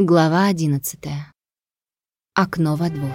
Глава одиннадцатая. Окно во двор.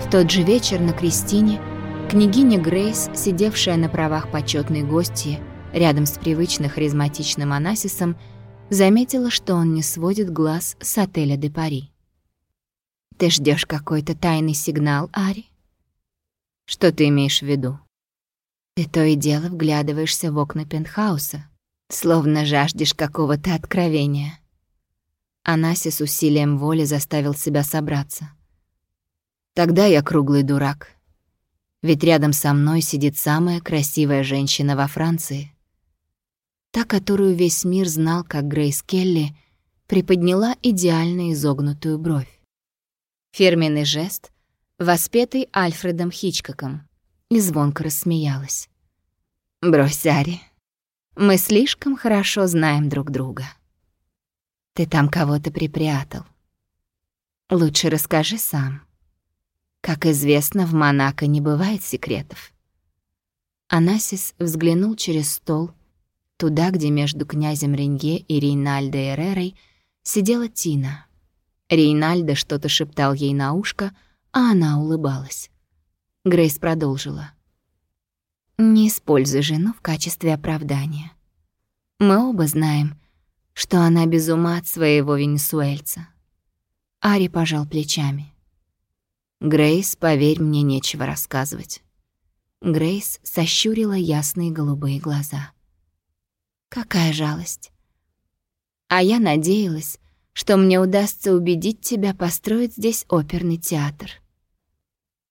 В тот же вечер на Кристине княгиня Грейс, сидевшая на правах почетной гости рядом с привычно харизматичным Анасисом, заметила, что он не сводит глаз с отеля де Пари. «Ты ждешь какой-то тайный сигнал, Ари?» «Что ты имеешь в виду?» «Ты то и дело вглядываешься в окна пентхауса, словно жаждешь какого-то откровения». Анаси с усилием воли заставил себя собраться. «Тогда я круглый дурак. Ведь рядом со мной сидит самая красивая женщина во Франции. Та, которую весь мир знал как Грейс Келли, приподняла идеально изогнутую бровь. Фирменный жест, воспетый Альфредом Хичкоком, и звонко рассмеялась. «Брось, Ари, мы слишком хорошо знаем друг друга. Ты там кого-то припрятал. Лучше расскажи сам. Как известно, в Монако не бывает секретов». Анасис взглянул через стол туда, где между князем Ренье и Рейнальдо Эрерой сидела Тина. Рейнальдо что-то шептал ей на ушко, а она улыбалась. Грейс продолжила. «Не используй жену в качестве оправдания. Мы оба знаем, что она без ума от своего венесуэльца». Ари пожал плечами. «Грейс, поверь, мне нечего рассказывать». Грейс сощурила ясные голубые глаза. Какая жалость. А я надеялась, что мне удастся убедить тебя построить здесь оперный театр.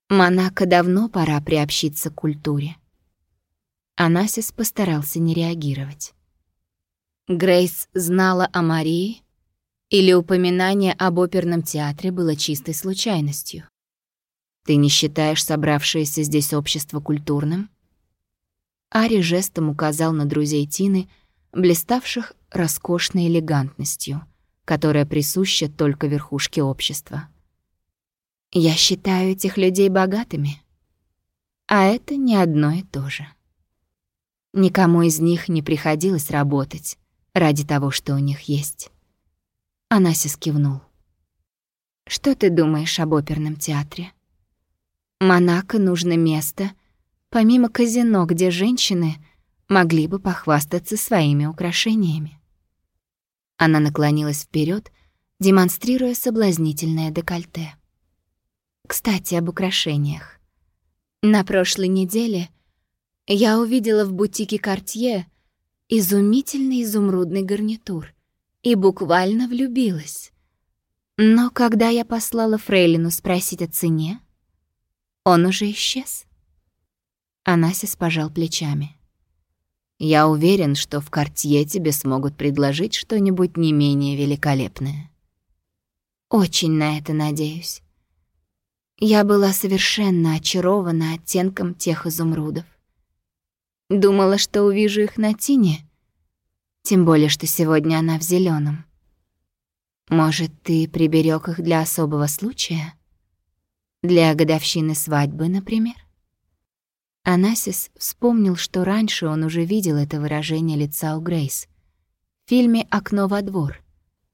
Монако давно пора приобщиться к культуре. Анасис постарался не реагировать. Грейс знала о Марии, или упоминание об оперном театре было чистой случайностью? Ты не считаешь собравшееся здесь общество культурным? Ари жестом указал на друзей Тины — блиставших роскошной элегантностью, которая присуща только верхушке общества. Я считаю этих людей богатыми, а это не одно и то же. Никому из них не приходилось работать ради того, что у них есть. Анасис кивнул. «Что ты думаешь об оперном театре? Монако нужно место, помимо казино, где женщины могли бы похвастаться своими украшениями. Она наклонилась вперед, демонстрируя соблазнительное декольте. Кстати, об украшениях. На прошлой неделе я увидела в бутике Картье изумительный изумрудный гарнитур и буквально влюбилась. Но когда я послала Фрейлину спросить о цене, он уже исчез. Анасис пожал плечами. Я уверен, что в Картье тебе смогут предложить что-нибудь не менее великолепное. Очень на это надеюсь. Я была совершенно очарована оттенком тех изумрудов. Думала, что увижу их на Тине, тем более, что сегодня она в зеленом. Может, ты приберег их для особого случая? Для годовщины свадьбы, например? Анасис вспомнил, что раньше он уже видел это выражение лица у Грейс. В фильме «Окно во двор»,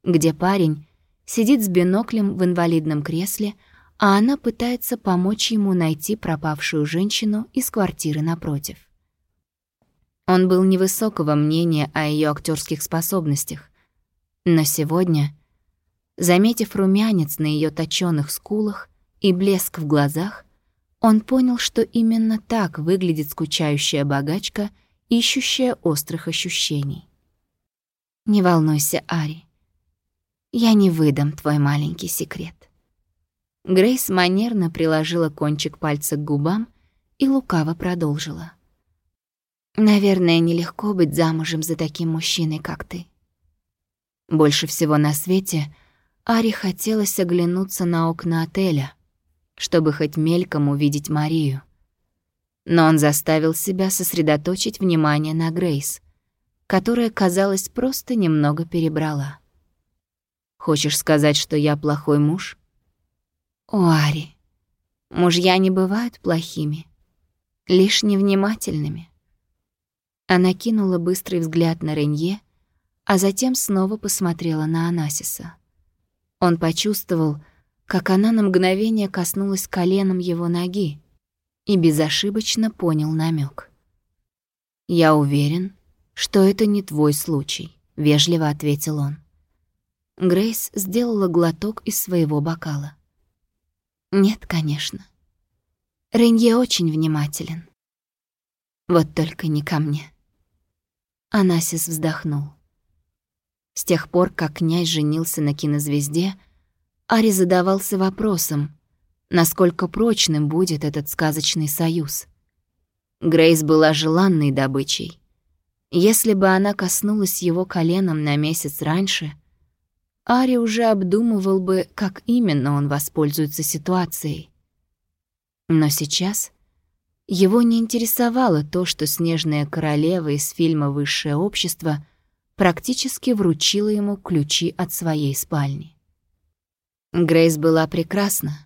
где парень сидит с биноклем в инвалидном кресле, а она пытается помочь ему найти пропавшую женщину из квартиры напротив. Он был невысокого мнения о ее актерских способностях, но сегодня, заметив румянец на ее точёных скулах и блеск в глазах, он понял, что именно так выглядит скучающая богачка, ищущая острых ощущений. «Не волнуйся, Ари. Я не выдам твой маленький секрет». Грейс манерно приложила кончик пальца к губам и лукаво продолжила. «Наверное, нелегко быть замужем за таким мужчиной, как ты». Больше всего на свете Ари хотелось оглянуться на окна отеля — чтобы хоть мельком увидеть Марию. Но он заставил себя сосредоточить внимание на Грейс, которая, казалось, просто немного перебрала. Хочешь сказать, что я плохой муж? О, Ари, мужья не бывают плохими, лишь невнимательными. Она кинула быстрый взгляд на Ренье, а затем снова посмотрела на Анасиса. Он почувствовал, как она на мгновение коснулась коленом его ноги и безошибочно понял намек. «Я уверен, что это не твой случай», — вежливо ответил он. Грейс сделала глоток из своего бокала. «Нет, конечно. Ренье очень внимателен. Вот только не ко мне». Анасис вздохнул. С тех пор, как князь женился на кинозвезде, Ари задавался вопросом, насколько прочным будет этот сказочный союз. Грейс была желанной добычей. Если бы она коснулась его коленом на месяц раньше, Ари уже обдумывал бы, как именно он воспользуется ситуацией. Но сейчас его не интересовало то, что снежная королева из фильма «Высшее общество» практически вручила ему ключи от своей спальни. Грейс была прекрасна.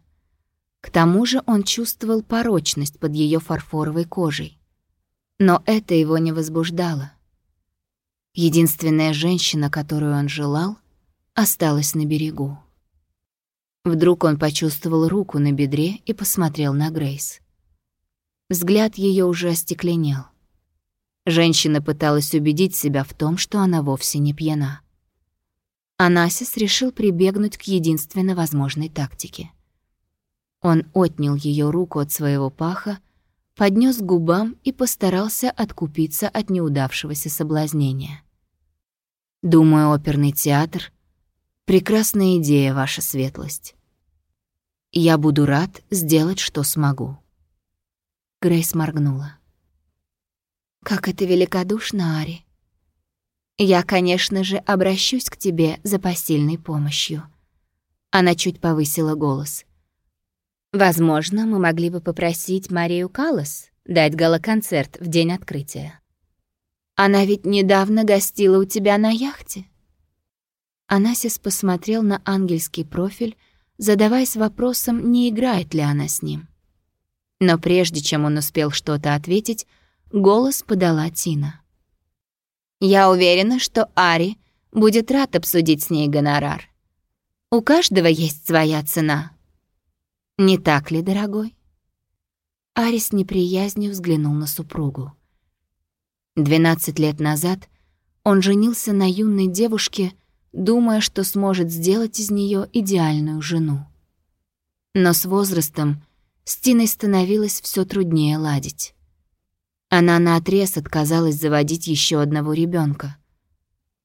К тому же он чувствовал порочность под ее фарфоровой кожей. Но это его не возбуждало. Единственная женщина, которую он желал, осталась на берегу. Вдруг он почувствовал руку на бедре и посмотрел на Грейс. Взгляд ее уже остекленел. Женщина пыталась убедить себя в том, что она вовсе не пьяна. Анасис решил прибегнуть к единственно возможной тактике. Он отнял ее руку от своего паха, поднес к губам и постарался откупиться от неудавшегося соблазнения. «Думаю, оперный театр — прекрасная идея, ваша светлость. Я буду рад сделать, что смогу». Грейс моргнула. «Как это великодушно, Ари. Я, конечно же, обращусь к тебе за посильной помощью». Она чуть повысила голос. «Возможно, мы могли бы попросить Марию Каллас дать галоконцерт в день открытия. Она ведь недавно гостила у тебя на яхте». Анасис посмотрел на ангельский профиль, задаваясь вопросом, не играет ли она с ним. Но прежде чем он успел что-то ответить, Голос подала Тина. «Я уверена, что Ари будет рад обсудить с ней гонорар. У каждого есть своя цена. Не так ли, дорогой?» Ари с неприязнью взглянул на супругу. Двенадцать лет назад он женился на юной девушке, думая, что сможет сделать из нее идеальную жену. Но с возрастом с Тиной становилось все труднее ладить. Она наотрез отказалась заводить еще одного ребенка.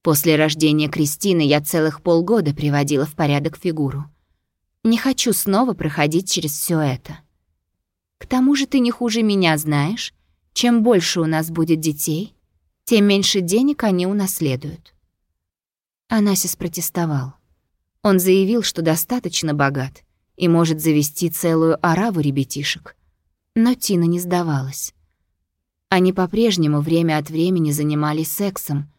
После рождения Кристины я целых полгода приводила в порядок фигуру. Не хочу снова проходить через все это. К тому же ты не хуже меня знаешь, чем больше у нас будет детей, тем меньше денег они унаследуют. Анасис протестовал. Он заявил, что достаточно богат и может завести целую ораву ребятишек. Но Тина не сдавалась. Они по-прежнему время от времени занимались сексом,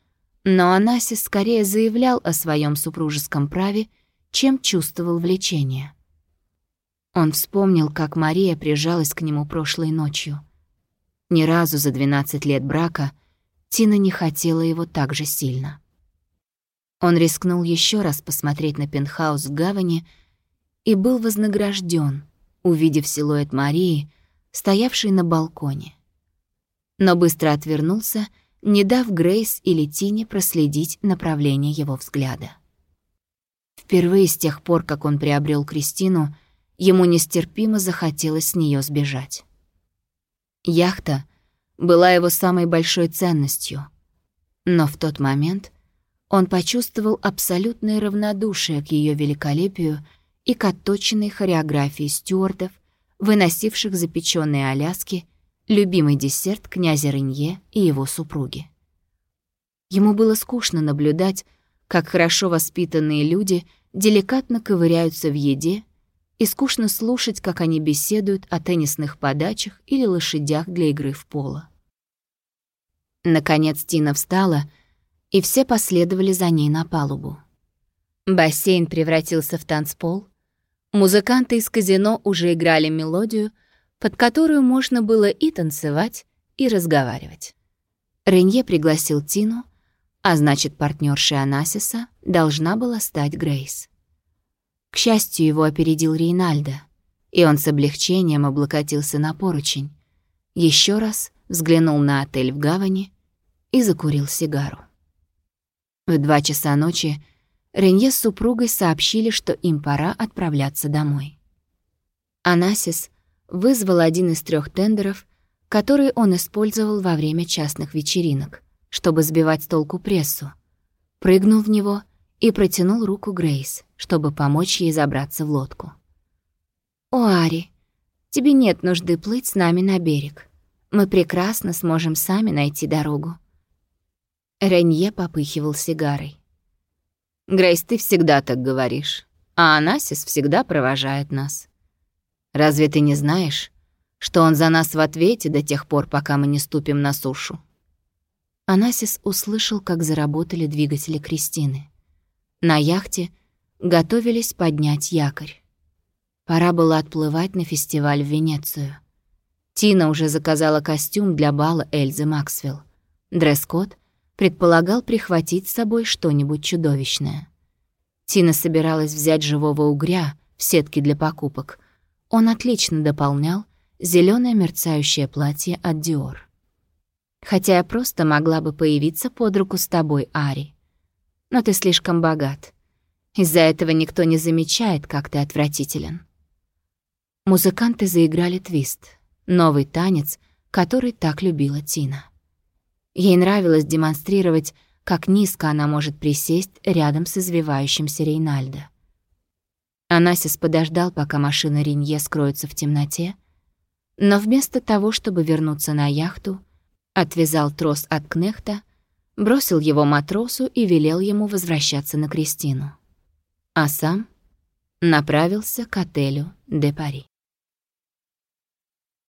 но Анасис скорее заявлял о своем супружеском праве, чем чувствовал влечение. Он вспомнил, как Мария прижалась к нему прошлой ночью. Ни разу за 12 лет брака Тина не хотела его так же сильно. Он рискнул еще раз посмотреть на пентхаус в гавани и был вознагражден, увидев силуэт Марии, стоявшей на балконе но быстро отвернулся, не дав Грейс или Тине проследить направление его взгляда. Впервые с тех пор, как он приобрел Кристину, ему нестерпимо захотелось с нее сбежать. Яхта была его самой большой ценностью, но в тот момент он почувствовал абсолютное равнодушие к ее великолепию и к отточенной хореографии стюардов, выносивших запеченные Аляски любимый десерт князя Ренье и его супруги. Ему было скучно наблюдать, как хорошо воспитанные люди деликатно ковыряются в еде, и скучно слушать, как они беседуют о теннисных подачах или лошадях для игры в поло. Наконец Тина встала, и все последовали за ней на палубу. Бассейн превратился в танцпол. Музыканты из казино уже играли мелодию, под которую можно было и танцевать, и разговаривать. Ренье пригласил Тину, а значит, партнершей Анасиса должна была стать Грейс. К счастью, его опередил Рейнальдо, и он с облегчением облокотился на поручень, еще раз взглянул на отель в гавани и закурил сигару. В два часа ночи Ренье с супругой сообщили, что им пора отправляться домой. Анасис вызвал один из трех тендеров, которые он использовал во время частных вечеринок, чтобы сбивать с толку прессу, прыгнул в него и протянул руку Грейс, чтобы помочь ей забраться в лодку. «О, Ари, тебе нет нужды плыть с нами на берег. Мы прекрасно сможем сами найти дорогу». Ренье попыхивал сигарой. «Грейс, ты всегда так говоришь, а Анасис всегда провожает нас. Разве ты не знаешь, что он за нас в ответе до тех пор, пока мы не ступим на сушу?» Анасис услышал, как заработали двигатели Кристины. На яхте готовились поднять якорь. Пора было отплывать на фестиваль в Венецию. Тина уже заказала костюм для бала Эльзы Максвелл. Дресс-код предполагал прихватить с собой что-нибудь чудовищное. Тина собиралась взять живого угря в сетке для покупок. Он отлично дополнял зеленое мерцающее платье от Диор. Хотя я просто могла бы появиться под руку с тобой, Ари. Но ты слишком богат. Из-за этого никто не замечает, как ты отвратителен. Музыканты заиграли твист, новый танец, который так любила Тина. Ей нравилось демонстрировать, как низко она может присесть рядом с извивающимся Рейнальдо. Анасис подождал, пока машина Ринье скроется в темноте, но вместо того, чтобы вернуться на яхту, отвязал трос от кнехта, бросил его матросу и велел ему возвращаться на Кристину. А сам направился к отелю «Де Пари».